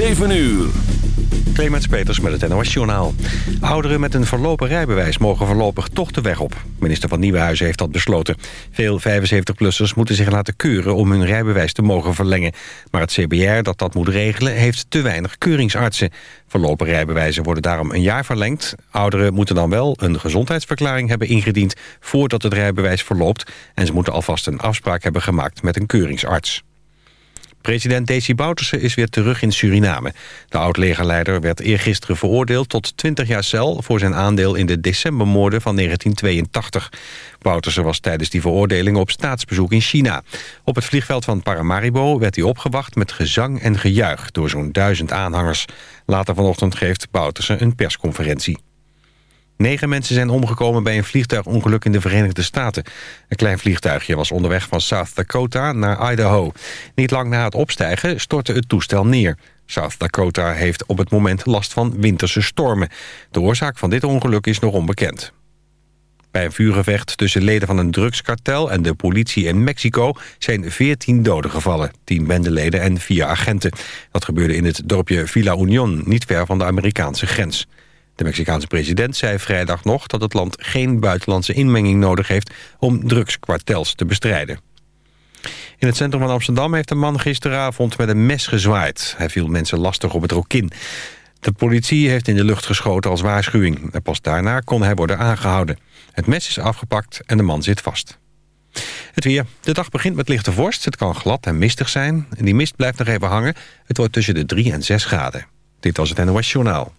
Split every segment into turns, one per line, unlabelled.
7 uur.
Clemens Peters met het NOS Journaal. Ouderen met een verlopen rijbewijs mogen voorlopig toch de weg op. Minister van Nieuwenhuizen heeft dat besloten. Veel 75-plussers moeten zich laten keuren om hun rijbewijs te mogen verlengen. Maar het CBR dat dat moet regelen heeft te weinig keuringsartsen. Verlopen rijbewijzen worden daarom een jaar verlengd. Ouderen moeten dan wel een gezondheidsverklaring hebben ingediend... voordat het rijbewijs verloopt. En ze moeten alvast een afspraak hebben gemaakt met een keuringsarts. President Desi Bouterse is weer terug in Suriname. De oud-legerleider werd eergisteren veroordeeld tot 20 jaar cel... voor zijn aandeel in de decembermoorden van 1982. Bouterse was tijdens die veroordeling op staatsbezoek in China. Op het vliegveld van Paramaribo werd hij opgewacht met gezang en gejuich... door zo'n duizend aanhangers. Later vanochtend geeft Bouterse een persconferentie. Negen mensen zijn omgekomen bij een vliegtuigongeluk in de Verenigde Staten. Een klein vliegtuigje was onderweg van South Dakota naar Idaho. Niet lang na het opstijgen stortte het toestel neer. South Dakota heeft op het moment last van winterse stormen. De oorzaak van dit ongeluk is nog onbekend. Bij een vuurgevecht tussen leden van een drugskartel en de politie in Mexico zijn 14 doden gevallen. 10 bendeleden en 4 agenten. Dat gebeurde in het dorpje Villa Union, niet ver van de Amerikaanse grens. De Mexicaanse president zei vrijdag nog dat het land geen buitenlandse inmenging nodig heeft om drugskwartels te bestrijden. In het centrum van Amsterdam heeft een man gisteravond met een mes gezwaaid. Hij viel mensen lastig op het rokin. De politie heeft in de lucht geschoten als waarschuwing. En pas daarna kon hij worden aangehouden. Het mes is afgepakt en de man zit vast. Het weer. De dag begint met lichte vorst. Het kan glad en mistig zijn. En die mist blijft nog even hangen. Het wordt tussen de 3 en 6 graden. Dit was het NOS Journaal.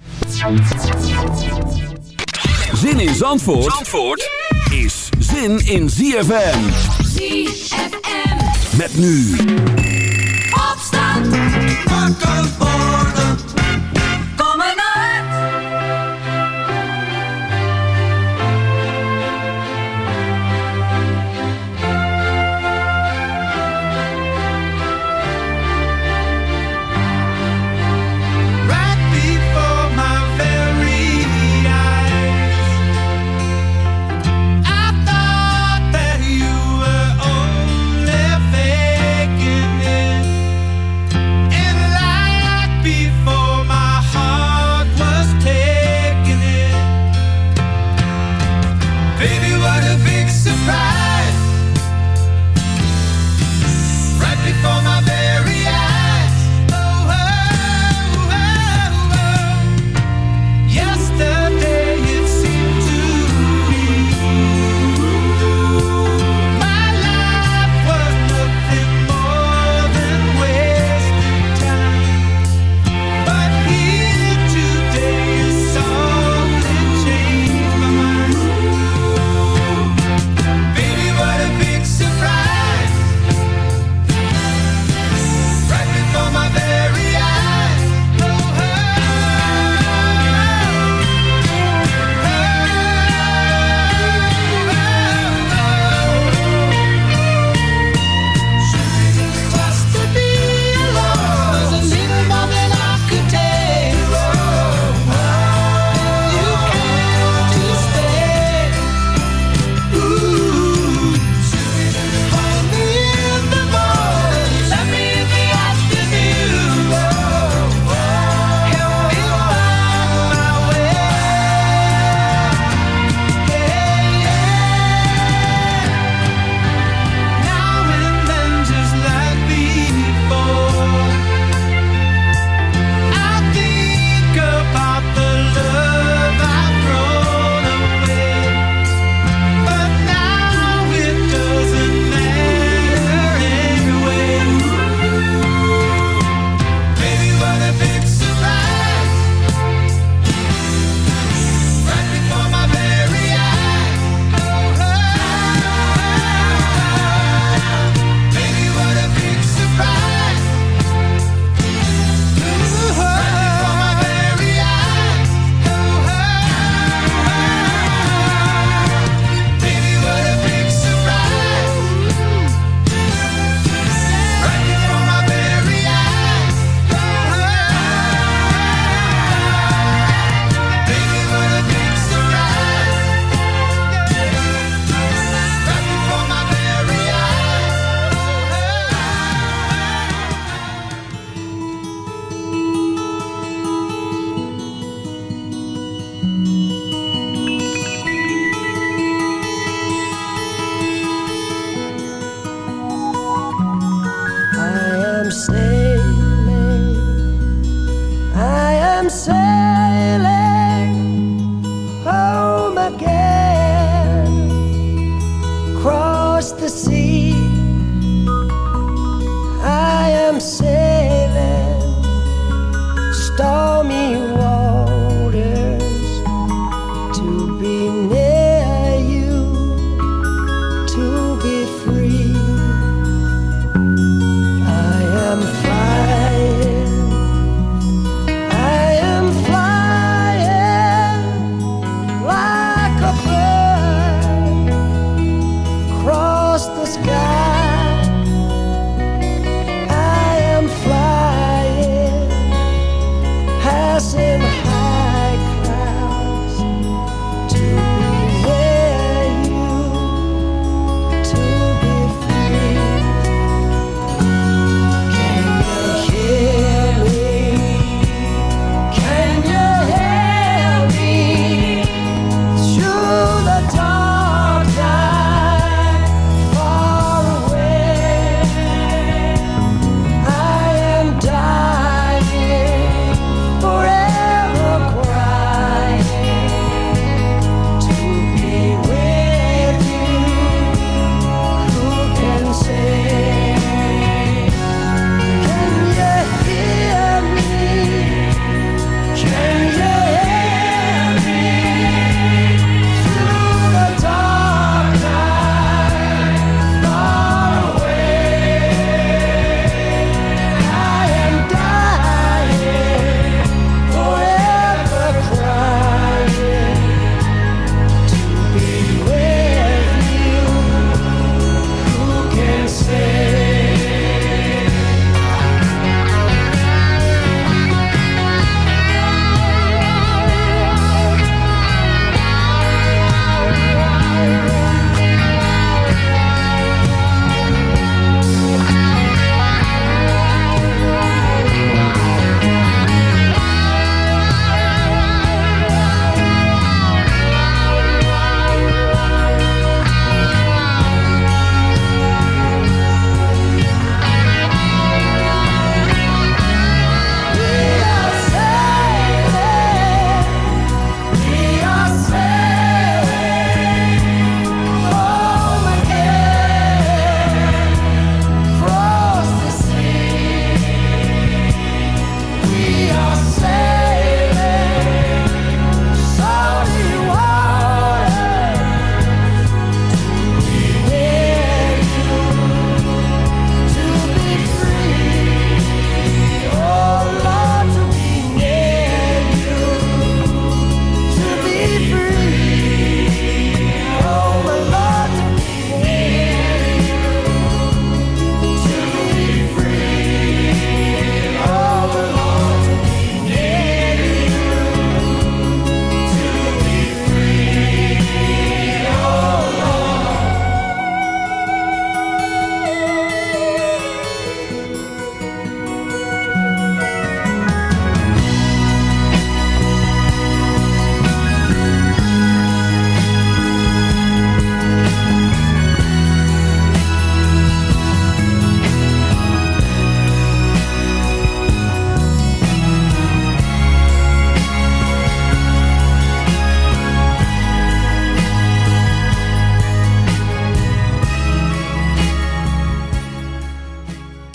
Zin in Zandvoort, Zandvoort is zin in ZFM.
ZFM.
Met nu.
Opstand. Wakker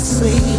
see.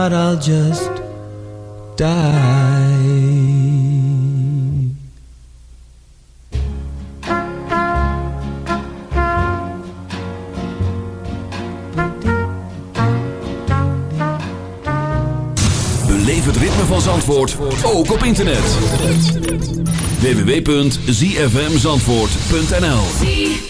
out, I'll
just die.
van Zandvoort ook op internet. www.zfmzandvoort.nl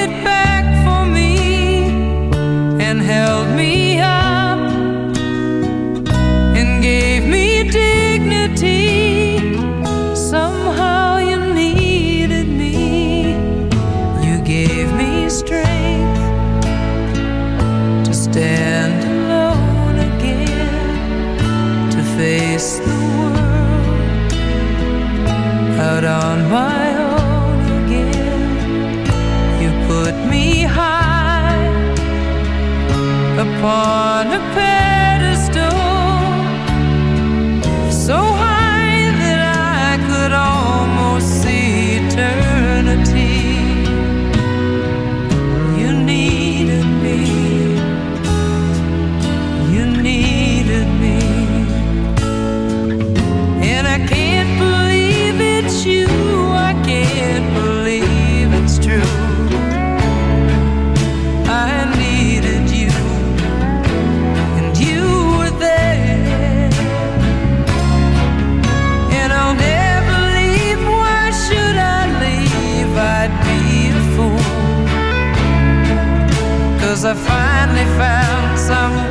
some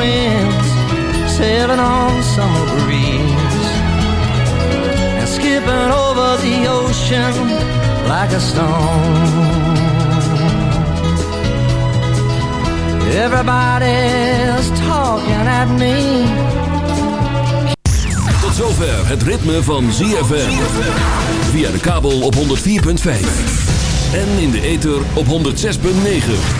winds, sailing on summer breeze. And skipping over the ocean like a stone. Everybody's talking at me.
Tot zover het ritme van ZFM. Via de kabel op 104.5. En in de ether op 106.9.